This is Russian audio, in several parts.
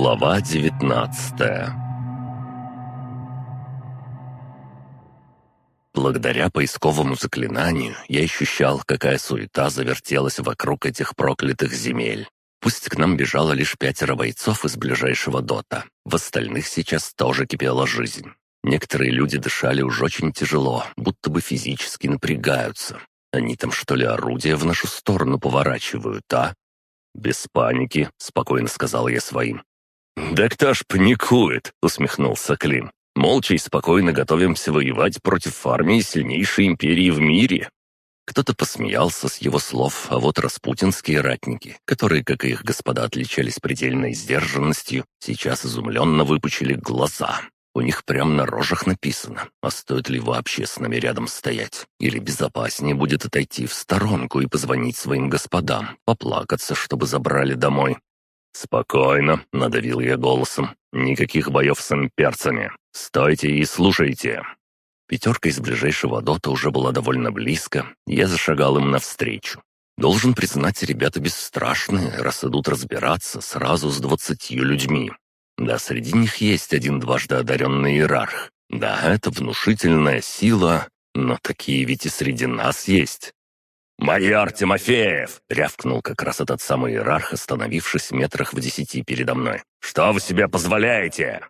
Глава 19 Благодаря поисковому заклинанию я ощущал, какая суета завертелась вокруг этих проклятых земель. Пусть к нам бежало лишь пятеро бойцов из ближайшего дота, в остальных сейчас тоже кипела жизнь. Некоторые люди дышали уж очень тяжело, будто бы физически напрягаются. Они там что ли орудия в нашу сторону поворачивают, а? «Без паники», — спокойно сказал я своим. «Да кто ж паникует?» — усмехнулся Клим. «Молча и спокойно готовимся воевать против армии сильнейшей империи в мире». Кто-то посмеялся с его слов, а вот распутинские ратники, которые, как и их господа, отличались предельной сдержанностью, сейчас изумленно выпучили глаза. У них прямо на рожах написано, а стоит ли вообще с нами рядом стоять? Или безопаснее будет отойти в сторонку и позвонить своим господам, поплакаться, чтобы забрали домой? «Спокойно», — надавил я голосом. «Никаких боев с имперцами. Стойте и слушайте». Пятерка из ближайшего дота уже была довольно близко, я зашагал им навстречу. Должен признать, ребята бесстрашные, раз идут разбираться сразу с двадцатью людьми. Да, среди них есть один дважды одаренный иерарх. Да, это внушительная сила, но такие ведь и среди нас есть. «Майор Тимофеев!» — рявкнул как раз этот самый иерарх, остановившись метрах в десяти передо мной. «Что вы себе позволяете?»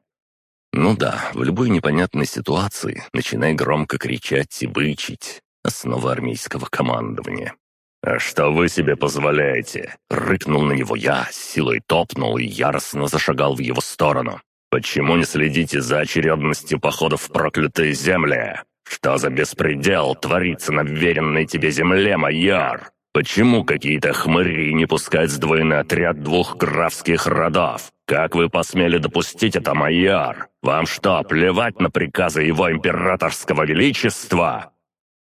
Ну да, в любой непонятной ситуации начинай громко кричать и бычить. Основа армейского командования. «А что вы себе позволяете?» Рыкнул на него я, силой топнул и яростно зашагал в его сторону. «Почему не следите за очередностью походов в проклятые земли? Что за беспредел творится на веренной тебе земле, майор? Почему какие-то хмыри не пускают сдвоенный отряд двух графских родов? Как вы посмели допустить это, майор? Вам что, плевать на приказы его императорского величества?»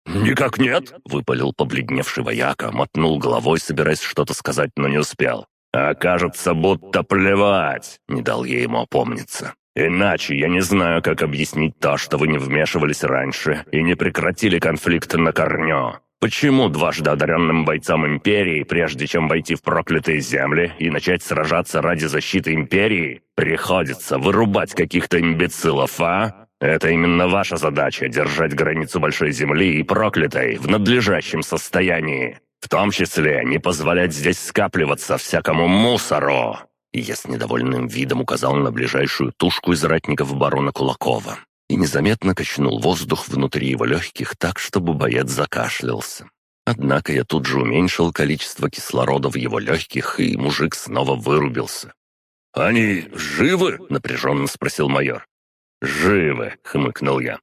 «Никак нет!» — выпалил побледневший вояка, мотнул головой, собираясь что-то сказать, но не успел. «А кажется, будто плевать!» — не дал я ему опомниться. «Иначе я не знаю, как объяснить то, что вы не вмешивались раньше и не прекратили конфликт на корню. Почему дважды одаренным бойцам Империи, прежде чем войти в проклятые земли и начать сражаться ради защиты Империи, приходится вырубать каких-то имбецилов, а?» Это именно ваша задача — держать границу Большой Земли и проклятой в надлежащем состоянии. В том числе не позволять здесь скапливаться всякому мусору!» И я с недовольным видом указал на ближайшую тушку из ратников барона Кулакова и незаметно качнул воздух внутри его легких так, чтобы боец закашлялся. Однако я тут же уменьшил количество кислорода в его легких, и мужик снова вырубился. «Они живы?» — напряженно спросил майор. «Живы!» — хмыкнул я.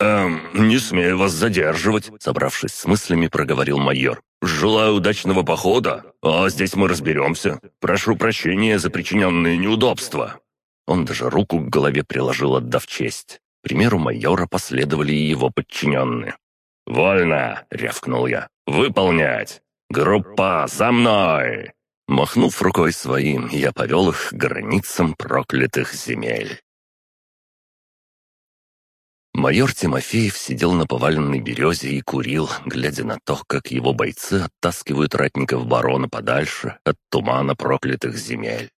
«Эм, не смею вас задерживать», — собравшись с мыслями, проговорил майор. «Желаю удачного похода, а здесь мы разберемся. Прошу прощения за причиненные неудобства». Он даже руку к голове приложил, отдав честь. К примеру майора последовали и его подчиненные. «Вольно!» — рявкнул я. «Выполнять! Группа, за мной!» Махнув рукой своим, я повел их к границам проклятых земель. Майор Тимофеев сидел на поваленной березе и курил, глядя на то, как его бойцы оттаскивают ратников барона подальше от тумана проклятых земель.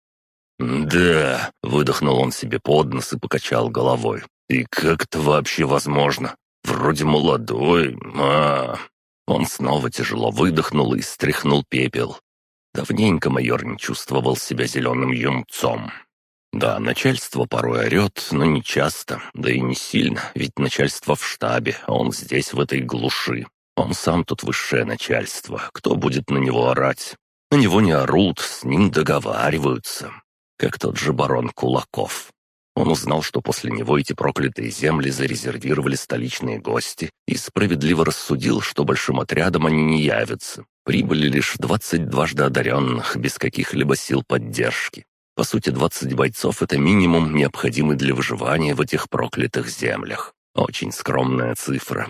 «Да», — выдохнул он себе под нос и покачал головой. «И как это вообще возможно? Вроде молодой, а...» Он снова тяжело выдохнул и стряхнул пепел. Давненько майор не чувствовал себя зеленым юнцом. Да, начальство порой орет, но не часто, да и не сильно, ведь начальство в штабе, а он здесь, в этой глуши. Он сам тут высшее начальство, кто будет на него орать? На него не орут, с ним договариваются. Как тот же барон Кулаков. Он узнал, что после него эти проклятые земли зарезервировали столичные гости и справедливо рассудил, что большим отрядом они не явятся. Прибыли лишь двадцать дважды одаренных, без каких-либо сил поддержки. По сути, 20 бойцов — это минимум, необходимый для выживания в этих проклятых землях. Очень скромная цифра.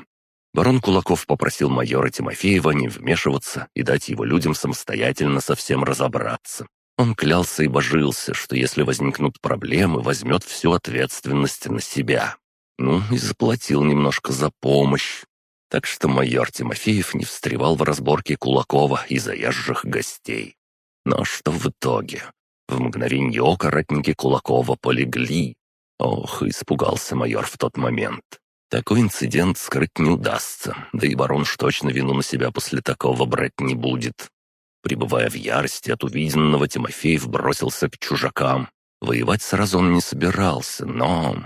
Барон Кулаков попросил майора Тимофеева не вмешиваться и дать его людям самостоятельно совсем разобраться. Он клялся и божился, что если возникнут проблемы, возьмет всю ответственность на себя. Ну, и заплатил немножко за помощь. Так что майор Тимофеев не встревал в разборке Кулакова и заезжих гостей. Но что в итоге? В мгновение ока ратники Кулакова полегли. Ох, испугался майор в тот момент. Такой инцидент скрыть не удастся, да и барон ж точно вину на себя после такого брать не будет. Прибывая в ярости от увиденного, Тимофеев бросился к чужакам. Воевать сразу он не собирался, но...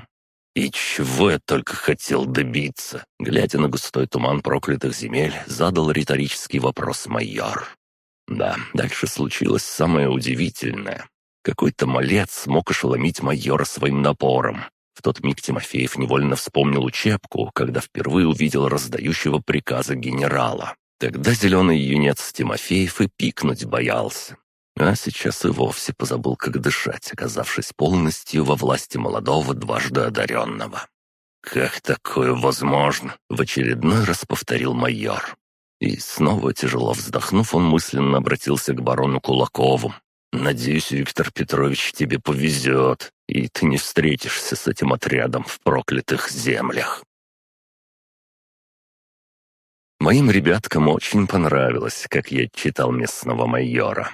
И чего я только хотел добиться? Глядя на густой туман проклятых земель, задал риторический вопрос майор. Да, дальше случилось самое удивительное. Какой-то малец смог ошеломить майора своим напором. В тот миг Тимофеев невольно вспомнил учебку, когда впервые увидел раздающего приказы генерала. Тогда зеленый юнец Тимофеев и пикнуть боялся. А сейчас и вовсе позабыл, как дышать, оказавшись полностью во власти молодого дважды одаренного. «Как такое возможно?» — в очередной раз повторил майор. И снова тяжело вздохнув, он мысленно обратился к барону Кулакову. «Надеюсь, Виктор Петрович, тебе повезет, и ты не встретишься с этим отрядом в проклятых землях». Моим ребяткам очень понравилось, как я читал местного майора.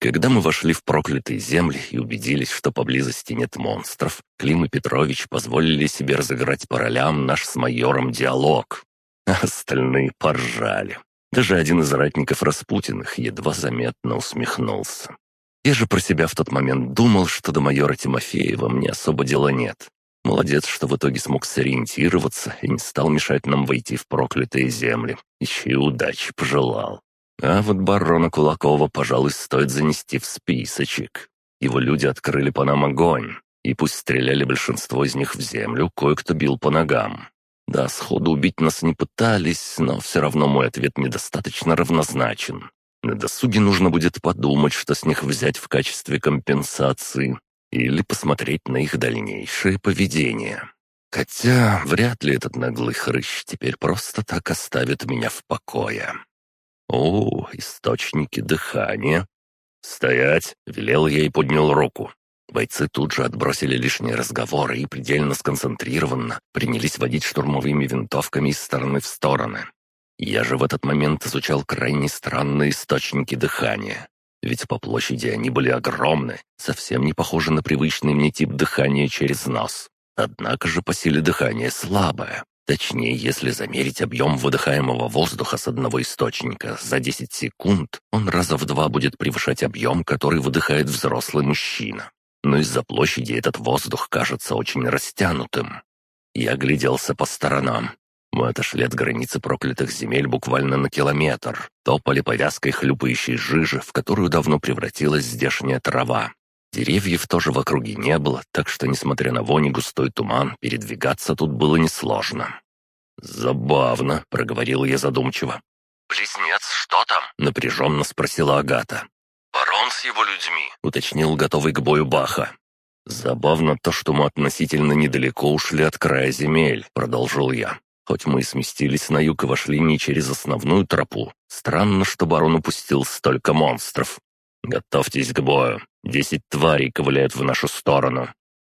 Когда мы вошли в проклятые земли и убедились, что поблизости нет монстров, Клим и Петрович позволили себе разыграть по ролям наш с майором диалог. А остальные поржали. Даже один из ратников Распутиных едва заметно усмехнулся. Я же про себя в тот момент думал, что до майора Тимофеева мне особо дела нет. Молодец, что в итоге смог сориентироваться и не стал мешать нам войти в проклятые земли. Еще и удачи пожелал. А вот барона Кулакова, пожалуй, стоит занести в списочек. Его люди открыли по нам огонь, и пусть стреляли большинство из них в землю, кое-кто бил по ногам. Да, сходу убить нас не пытались, но все равно мой ответ недостаточно равнозначен. На досуге нужно будет подумать, что с них взять в качестве компенсации, или посмотреть на их дальнейшее поведение. Хотя вряд ли этот наглый хрыщ теперь просто так оставит меня в покое. О, источники дыхания. «Стоять!» — велел я и поднял руку. Бойцы тут же отбросили лишние разговоры и предельно сконцентрированно принялись водить штурмовыми винтовками из стороны в стороны. Я же в этот момент изучал крайне странные источники дыхания. Ведь по площади они были огромны, совсем не похожи на привычный мне тип дыхания через нос. Однако же по силе дыхания слабое. Точнее, если замерить объем выдыхаемого воздуха с одного источника за 10 секунд, он раза в два будет превышать объем, который выдыхает взрослый мужчина. Но из-за площади этот воздух кажется очень растянутым. Я огляделся по сторонам. Мы отошли от границы проклятых земель буквально на километр, топали по вязкой хлюпающей жиже, в которую давно превратилась здешняя трава. Деревьев тоже в округе не было, так что, несмотря на вони густой туман, передвигаться тут было несложно. «Забавно», — проговорил я задумчиво. «Близнец, что там?» — напряженно спросила Агата. «Барон с его людьми», — уточнил готовый к бою Баха. «Забавно то, что мы относительно недалеко ушли от края земель», — продолжил я. Хоть мы и сместились на юг и вошли не через основную тропу, странно, что барон упустил столько монстров. Готовьтесь к бою. Десять тварей ковыляют в нашу сторону.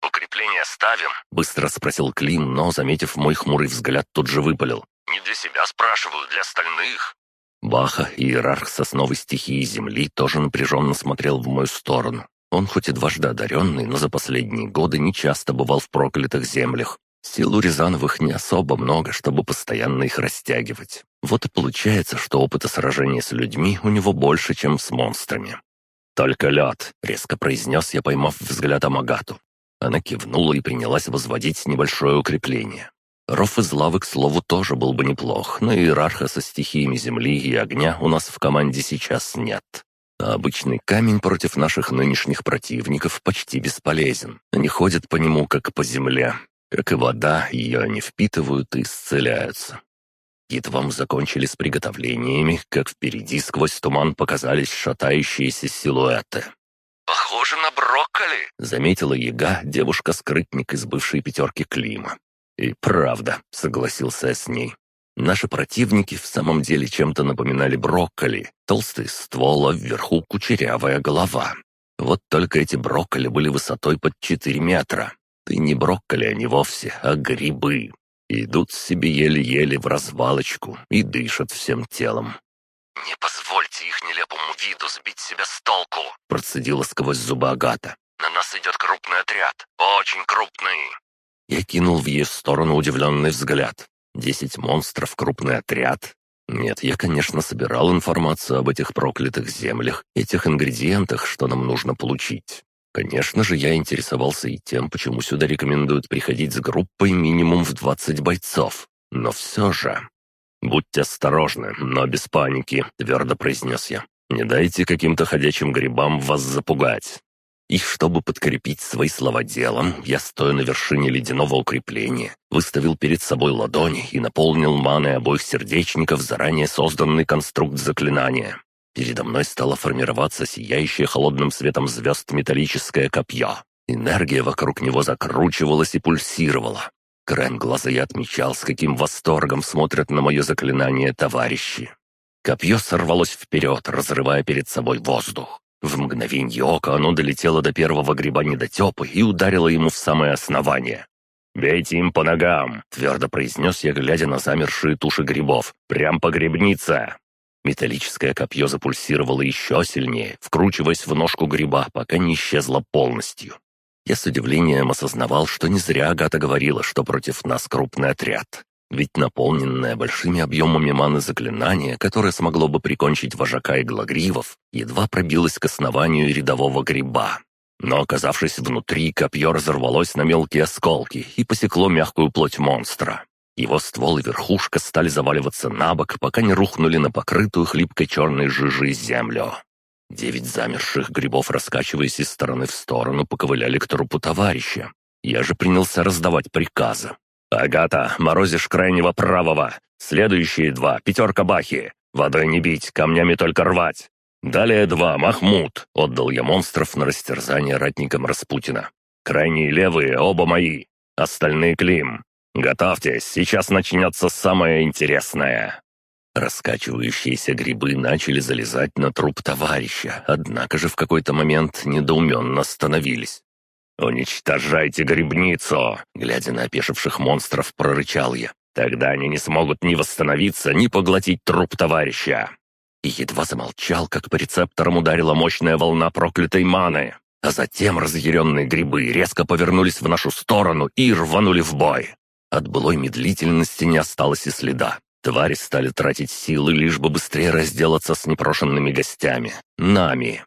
«Укрепление ставим?» — быстро спросил Клим, но, заметив мой хмурый взгляд, тут же выпалил. «Не для себя спрашиваю, для остальных». Баха, иерарх сосновой стихии Земли, тоже напряженно смотрел в мою сторону. Он хоть и дважды одаренный, но за последние годы не часто бывал в проклятых землях Сил у Рязановых не особо много, чтобы постоянно их растягивать. Вот и получается, что опыта сражения с людьми у него больше, чем с монстрами. «Только лед», — резко произнес я, поймав взгляд Амагату. Она кивнула и принялась возводить небольшое укрепление. Ров из лавы, к слову, тоже был бы неплох, но иерарха со стихиями земли и огня у нас в команде сейчас нет. А обычный камень против наших нынешних противников почти бесполезен. Они ходят по нему, как по земле, как и вода, ее они впитывают и исцеляются. Едва мы закончили с приготовлениями, как впереди сквозь туман показались шатающиеся силуэты. «Похоже на брокколи», — заметила яга, девушка-скрытник из бывшей пятерки Клима. «И правда», — согласился я с ней. Наши противники в самом деле чем-то напоминали брокколи. Толстый ствол, а вверху кучерявая голова. Вот только эти брокколи были высотой под 4 метра. Ты не брокколи они вовсе, а грибы. Идут себе еле-еле в развалочку и дышат всем телом. Не позвольте их нелепому виду сбить себя с толку. Процедила сквозь зубы Агата. На нас идет крупный отряд. Очень крупный. Я кинул в ее сторону удивленный взгляд. Десять монстров, крупный отряд. Нет, я, конечно, собирал информацию об этих проклятых землях, этих ингредиентах, что нам нужно получить. Конечно же, я интересовался и тем, почему сюда рекомендуют приходить с группой минимум в 20 бойцов. Но все же... «Будьте осторожны, но без паники», — твердо произнес я. «Не дайте каким-то ходячим грибам вас запугать». И чтобы подкрепить свои слова делом, я, стоя на вершине ледяного укрепления, выставил перед собой ладони и наполнил маной обоих сердечников заранее созданный конструкт заклинания. Передо мной стало формироваться сияющее холодным светом звезд металлическое копье. Энергия вокруг него закручивалась и пульсировала. Краем глаза я отмечал, с каким восторгом смотрят на мое заклинание товарищи. Копье сорвалось вперед, разрывая перед собой воздух. В мгновенье ока оно долетело до первого гриба недотепы и ударило ему в самое основание. «Бейте им по ногам!» — твердо произнес я, глядя на замершие туши грибов. «Прям по грибнице!» Металлическое копье запульсировало еще сильнее, вкручиваясь в ножку гриба, пока не исчезло полностью. Я с удивлением осознавал, что не зря Агата говорила, что против нас крупный отряд. Ведь наполненное большими объемами маны заклинание, которое смогло бы прикончить вожака иглогривов, едва пробилось к основанию рядового гриба. Но, оказавшись внутри, копье разорвалось на мелкие осколки и посекло мягкую плоть монстра. Его ствол и верхушка стали заваливаться на бок, пока не рухнули на покрытую хлипкой черной жижей землю. Девять замерших грибов, раскачиваясь из стороны в сторону, поковыляли к трупу товарища. Я же принялся раздавать приказы. «Агата, морозишь крайнего правого. Следующие два, пятерка бахи. Водой не бить, камнями только рвать. Далее два, Махмуд. Отдал я монстров на растерзание ратникам Распутина. Крайние левые, оба мои. Остальные Клим. «Готовьтесь, сейчас начнется самое интересное!» Раскачивающиеся грибы начали залезать на труп товарища, однако же в какой-то момент недоуменно остановились. «Уничтожайте грибницу!» — глядя на опешивших монстров, прорычал я. «Тогда они не смогут ни восстановиться, ни поглотить труп товарища!» И едва замолчал, как по рецепторам ударила мощная волна проклятой маны. А затем разъяренные грибы резко повернулись в нашу сторону и рванули в бой. От былой медлительности не осталось и следа. Твари стали тратить силы, лишь бы быстрее разделаться с непрошенными гостями. Нами.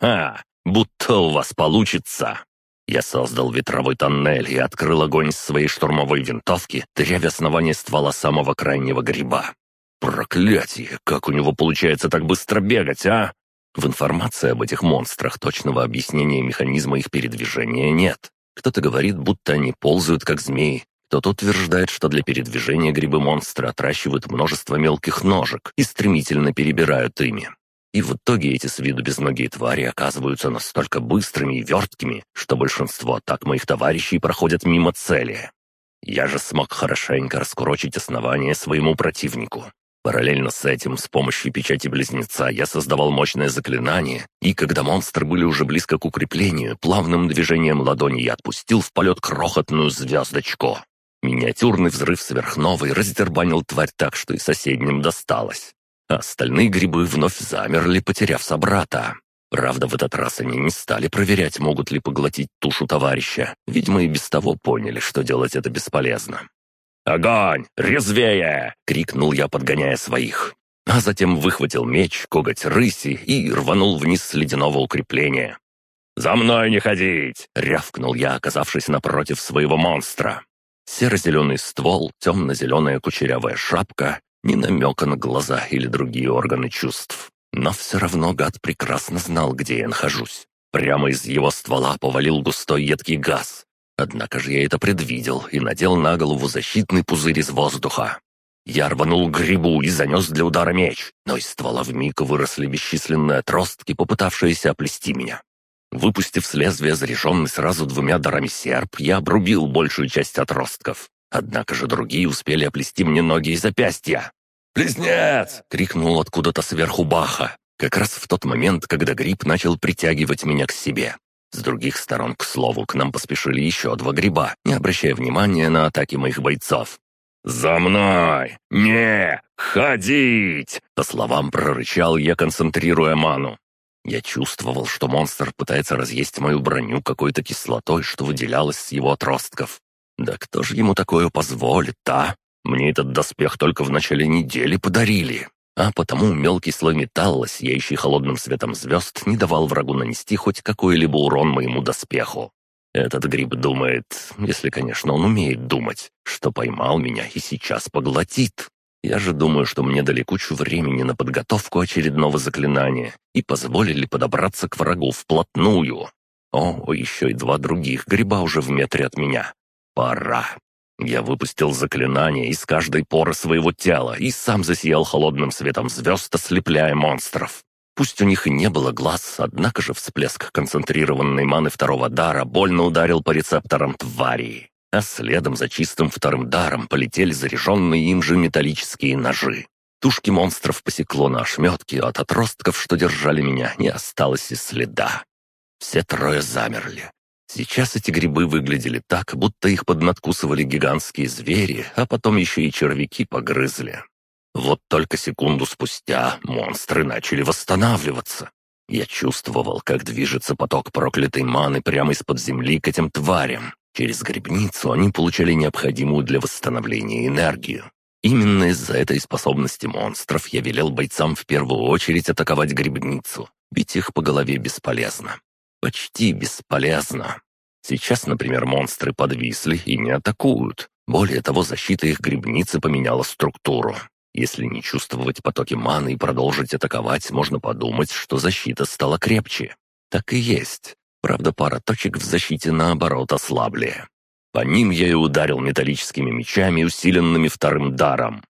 Ха! Будто у вас получится. Я создал ветровой тоннель и открыл огонь с своей штурмовой винтовки, дырявя основание ствола самого крайнего гриба. Проклятие! Как у него получается так быстро бегать, а? В информации об этих монстрах точного объяснения механизма их передвижения нет. Кто-то говорит, будто они ползают, как змеи, кто-то утверждает, что для передвижения грибы-монстры отращивают множество мелких ножек и стремительно перебирают ими. И в итоге эти с виду безногие твари оказываются настолько быстрыми и верткими, что большинство атак моих товарищей проходят мимо цели. Я же смог хорошенько раскурочить основание своему противнику. Параллельно с этим, с помощью печати Близнеца, я создавал мощное заклинание, и когда монстры были уже близко к укреплению, плавным движением ладони я отпустил в полет крохотную звездочку. Миниатюрный взрыв сверхновой раздербанил тварь так, что и соседним досталось. А остальные грибы вновь замерли, потеряв собрата. Правда, в этот раз они не стали проверять, могут ли поглотить тушу товарища. Видимо, и без того поняли, что делать это бесполезно. «Огонь! Резвее!» — крикнул я, подгоняя своих. А затем выхватил меч, коготь рыси и рванул вниз с ледяного укрепления. «За мной не ходить!» — рявкнул я, оказавшись напротив своего монстра. Серо-зеленый ствол, темно-зеленая кучерявая шапка, ни намека на глаза или другие органы чувств. Но все равно гад прекрасно знал, где я нахожусь. Прямо из его ствола повалил густой едкий газ. Однако же я это предвидел и надел на голову защитный пузырь из воздуха. Я рванул грибу и занес для удара меч, но из ствола вмиг выросли бесчисленные отростки, попытавшиеся оплести меня. Выпустив с лезвия заряженный сразу двумя дарами серп, я обрубил большую часть отростков. Однако же другие успели оплести мне ноги и запястья. «Близнец!» — крикнул откуда-то сверху Баха. Как раз в тот момент, когда гриб начал притягивать меня к себе. С других сторон, к слову, к нам поспешили еще два гриба, не обращая внимания на атаки моих бойцов. «За мной! Не! «Ходить!» — по словам прорычал я, концентрируя ману. Я чувствовал, что монстр пытается разъесть мою броню какой-то кислотой, что выделялось с его отростков. Да кто же ему такое позволит, а? Мне этот доспех только в начале недели подарили. А потому мелкий слой металла, сияющий холодным светом звезд, не давал врагу нанести хоть какой-либо урон моему доспеху. Этот гриб думает, если, конечно, он умеет думать, что поймал меня и сейчас поглотит. Я же думаю, что мне дали кучу времени на подготовку очередного заклинания и позволили подобраться к врагу вплотную. О, еще и два других гриба уже в метре от меня. Пора. Я выпустил заклинание из каждой поры своего тела и сам засиял холодным светом звезд, ослепляя монстров. Пусть у них и не было глаз, однако же всплеск концентрированной маны второго дара больно ударил по рецепторам твари. А следом за чистым вторым даром полетели заряженные им же металлические ножи. Тушки монстров посекло на ошметки, от отростков, что держали меня, не осталось и следа. Все трое замерли. Сейчас эти грибы выглядели так, будто их поднадкусывали гигантские звери, а потом еще и червяки погрызли. Вот только секунду спустя монстры начали восстанавливаться. Я чувствовал, как движется поток проклятой маны прямо из-под земли к этим тварям. Через грибницу они получали необходимую для восстановления энергию. Именно из-за этой способности монстров я велел бойцам в первую очередь атаковать грибницу, бить их по голове бесполезно. Почти бесполезно. Сейчас, например, монстры подвисли и не атакуют. Более того, защита их грибницы поменяла структуру. Если не чувствовать потоки маны и продолжить атаковать, можно подумать, что защита стала крепче. Так и есть. Правда, пара точек в защите, наоборот, ослабли. По ним я и ударил металлическими мечами, усиленными вторым даром.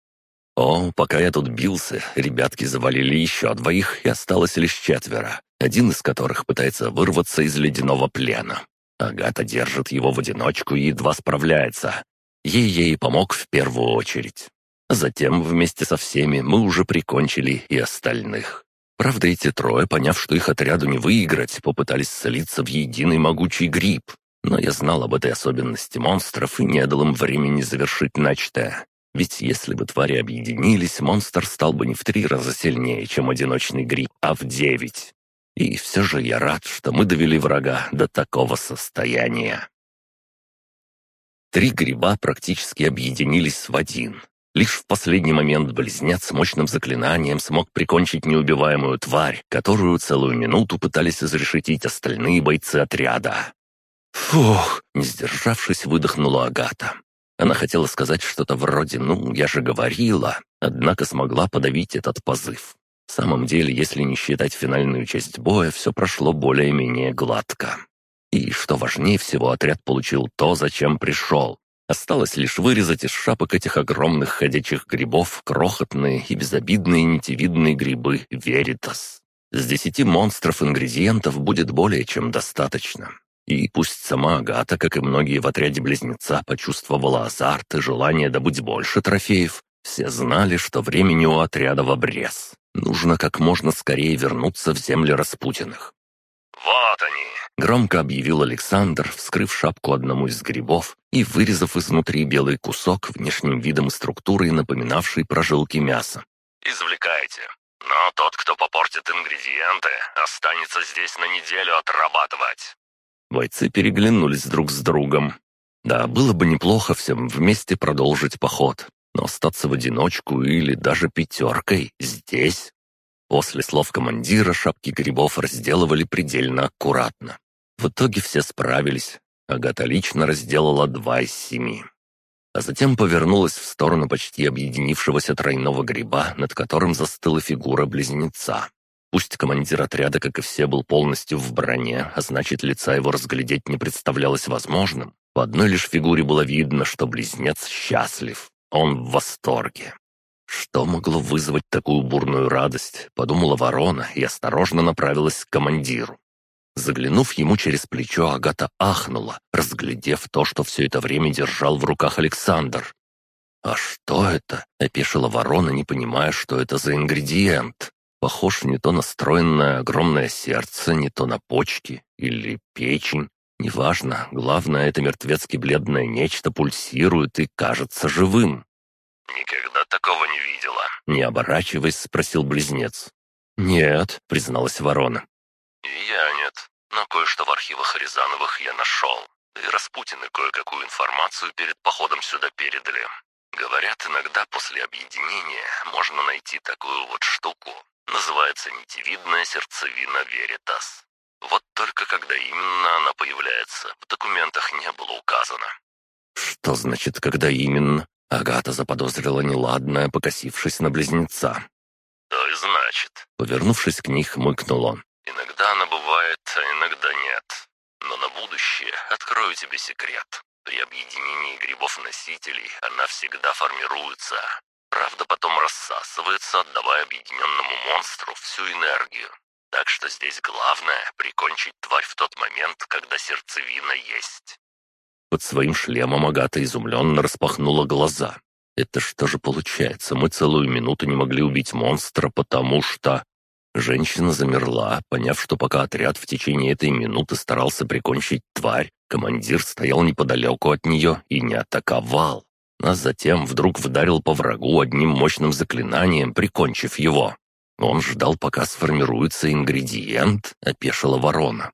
О, пока я тут бился, ребятки завалили еще двоих, и осталось лишь четверо, один из которых пытается вырваться из ледяного плена. Агата держит его в одиночку и едва справляется. Ей я и помог в первую очередь. Затем вместе со всеми мы уже прикончили и остальных. Правда, эти трое, поняв, что их отряду не выиграть, попытались слиться в единый могучий гриб. Но я знал об этой особенности монстров и не дал им времени завершить начатое. Ведь если бы твари объединились, монстр стал бы не в три раза сильнее, чем одиночный гриб, а в девять. И все же я рад, что мы довели врага до такого состояния. Три гриба практически объединились в один. Лишь в последний момент близнец мощным заклинанием смог прикончить неубиваемую тварь, которую целую минуту пытались изрешетить остальные бойцы отряда. «Фух!» — не сдержавшись, выдохнула Агата. Она хотела сказать что-то вроде «ну, я же говорила», однако смогла подавить этот позыв. В самом деле, если не считать финальную часть боя, все прошло более-менее гладко. И, что важнее всего, отряд получил то, зачем пришел. Осталось лишь вырезать из шапок этих огромных ходячих грибов крохотные и безобидные нитевидные грибы веритас. С десяти монстров ингредиентов будет более чем достаточно. И пусть сама Агата, как и многие в отряде Близнеца, почувствовала азарт и желание добыть больше трофеев, все знали, что времени у отряда в обрез. Нужно как можно скорее вернуться в земли Распутиных. «Вот они!» — громко объявил Александр, вскрыв шапку одному из грибов и вырезав изнутри белый кусок, внешним видом и структурой напоминавший прожилки мяса. «Извлекайте. Но тот, кто попортит ингредиенты, останется здесь на неделю отрабатывать». Бойцы переглянулись друг с другом. Да, было бы неплохо всем вместе продолжить поход, но остаться в одиночку или даже пятеркой здесь После слов командира шапки грибов разделывали предельно аккуратно. В итоге все справились. Агата лично разделала два из семи. А затем повернулась в сторону почти объединившегося тройного гриба, над которым застыла фигура близнеца. Пусть командир отряда, как и все, был полностью в броне, а значит, лица его разглядеть не представлялось возможным, по одной лишь фигуре было видно, что близнец счастлив. Он в восторге. Что могло вызвать такую бурную радость, подумала ворона и осторожно направилась к командиру. Заглянув ему через плечо, Агата ахнула, разглядев то, что все это время держал в руках Александр. «А что это?» — опешила ворона, не понимая, что это за ингредиент. Похож не то на стройное огромное сердце, не то на почки или печень. Неважно, главное, это мертвецки бледное нечто пульсирует и кажется живым. Никогда такого не видела. Не оборачиваясь, спросил близнец. «Нет», — призналась ворона. Я нет, но кое-что в архивах Рязановых я нашел. И Распутины кое-какую информацию перед походом сюда передали. Говорят, иногда после объединения можно найти такую вот штуку. Называется нитевидная сердцевина Веритас. Вот только когда именно она появляется, в документах не было указано. «Что значит, когда именно?» Агата заподозрила неладное, покосившись на близнеца. То и значит. Повернувшись к них, мыкнул он. Иногда она бывает, а иногда нет. Но на будущее открою тебе секрет. При объединении грибов-носителей она всегда формируется. Правда, потом рассасывается, отдавая объединенному монстру всю энергию. Так что здесь главное — прикончить тварь в тот момент, когда сердцевина есть. Под своим шлемом Агата изумленно распахнула глаза. «Это что же получается? Мы целую минуту не могли убить монстра, потому что...» Женщина замерла, поняв, что пока отряд в течение этой минуты старался прикончить тварь, командир стоял неподалеку от нее и не атаковал. А затем вдруг вдарил по врагу одним мощным заклинанием, прикончив его. Он ждал, пока сформируется ингредиент, опешила ворона.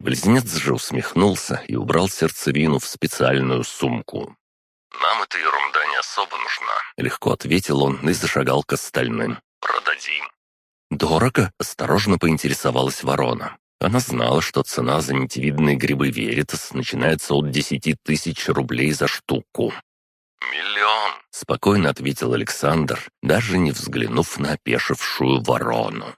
Близнец же усмехнулся и убрал сердцевину в специальную сумку. «Нам эта ерунда не особо нужна», — легко ответил он и зашагал к остальным. «Продадим». «Дорого?» — осторожно поинтересовалась ворона. Она знала, что цена за нитевидные грибы Веритас начинается от десяти тысяч рублей за штуку. «Миллион!» — спокойно ответил Александр, даже не взглянув на опешившую ворону.